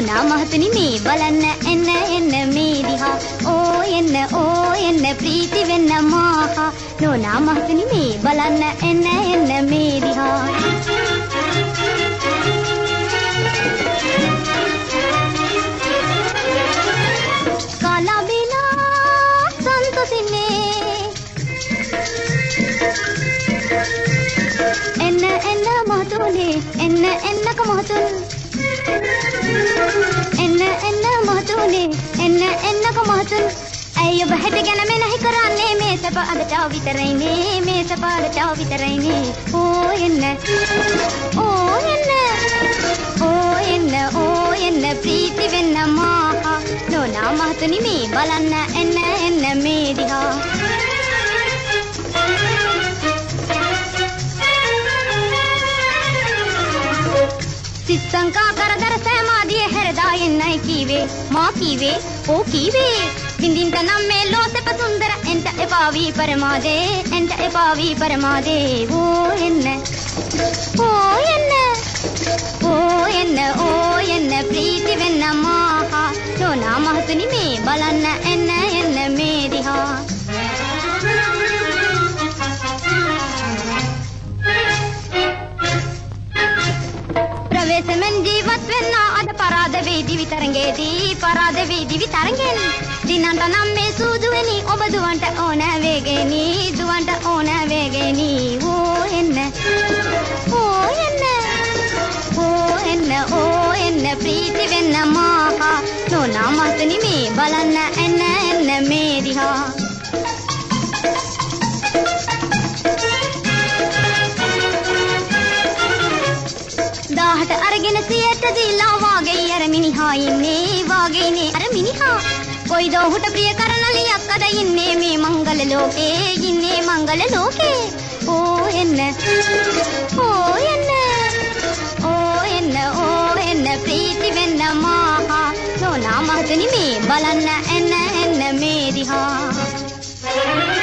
නෝනා මහතුනි මේ බලන්න එන්න එන්න මේ දිහා. ඕ එන්න ඕ එන්න ප්‍රීති වෙන්න මාහා. නෝනා මහතුනි මේ බලන්න එන්න එන්න මේ දිහා. එන්න එන්න මහතුනේ එන්න එන්නක මහතුන්. එන්න එන්න මහතුනේ. එන්න එන්නක මහතුන්. ඇයි ඔබ හැට ගැන මෙනෙහි කරන්නේ? මේ සප අදට විතරයිනේ මේ. සප අදට විතරයිනේ ඕ එන්න. ඕ එන්න. ඕ එන්න ඕ එන්න. ප්‍රීති වෙන්න මාහා. නෝනා මහතුනි මේ බලන්න එන්න එන්න මේ දිහා. සිස්සංකා කරදර සෑමාදිය හැරදා එන්නයි කීවේ මා කීවේ ඕ කීවේ විඳින්ට නම් මේ ලෝසෙප සුන්දර එන්ට එපාවී පරමාදේ එන්ට එපාවී පරමාදේ ඕ එන්න ඕ එන්න ඕ එන්න ඕ එන්න ප්‍රීති වෙන්න මාහා නෝනා මහතුනි මේ බලන්න එන්න එන්න මේ දිහා ප්‍රවේශමෙන් ජීවත් වෙන්න අද පරාද වේදි විතරංගේදී පරාද වේදි විතරංගෙන් දිනන්ට නම් මේ සූදුවෙනි ඔබ දුවන්ට ඕන වේගෙනි දුවන්ට ඕන වේගෙනි ඕ එන්න. මිනිසියටදීලා වාගේ අර මිනිහා ඉන්නේ වාගේනේ. අර මිනිහා කොයිද ඔහුට ප්‍රිය කරනලියක් අද ඉන්නේ. මේ මංගල ලෝකේ ඉන්නේ මංගල ලෝකේ. ඕ එන්න ඕ එන්න ඕ එන්න ඕ එන්න ප්‍රීති වෙන්න මාහා. සෝනා මහතනි මේ බලන්න එන්න එන්න මේ දිහා.